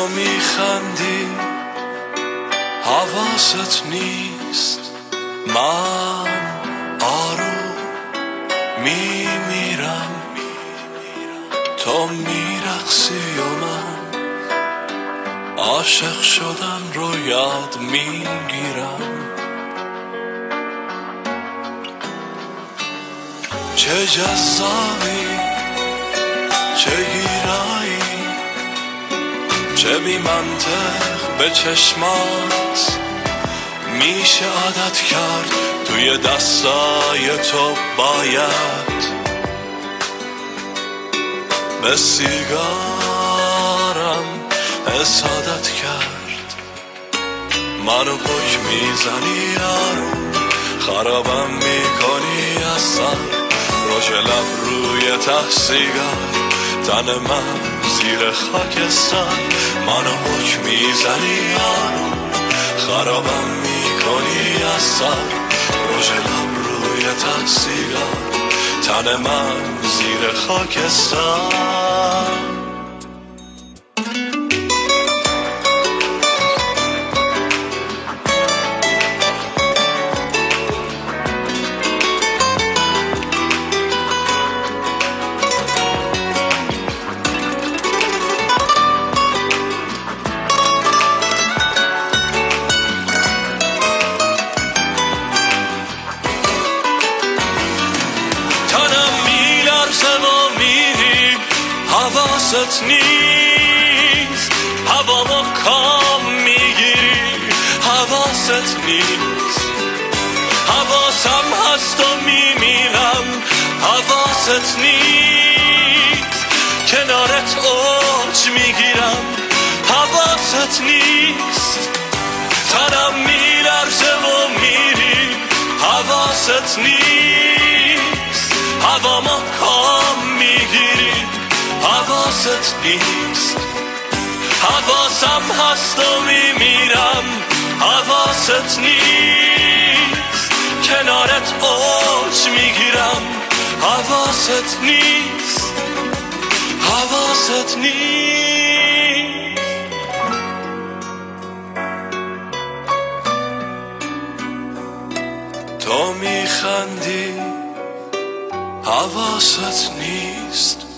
میخندی. حواست نیست. من آروم میمیرم. تو میرقصی و من عاشق شدن رو یاد می‌گیرم. چه جذابی چه گیرایی. چه بی منطق به چشمات میشه عادت کرد توی دستای تو باید به سیگارم حسادت کرد. منو پک می‌زنی یارو خرابم می‌کنی سر روش لب روی ته سیگار تن من زیر خاکستر منو حک می‌زنی یارو خرابم می‌کنی از سر روش لب روی ته سیگار تن من زیر حواست نیست. هوامو کام می‌گیری. حواست نیست. حواسم هست و میمیرم. حواست نیست. کنارت اوج می‌گیرم. حواست نیست. تنم میلرزه و میری. حواست نیست. هوامو حواست نیست. حواسم هست و میمیرم. حواست نیست. کنارت اوج می‌گیرم. حواست نیست. حواست نیست. تو میخندی. حواست نیست.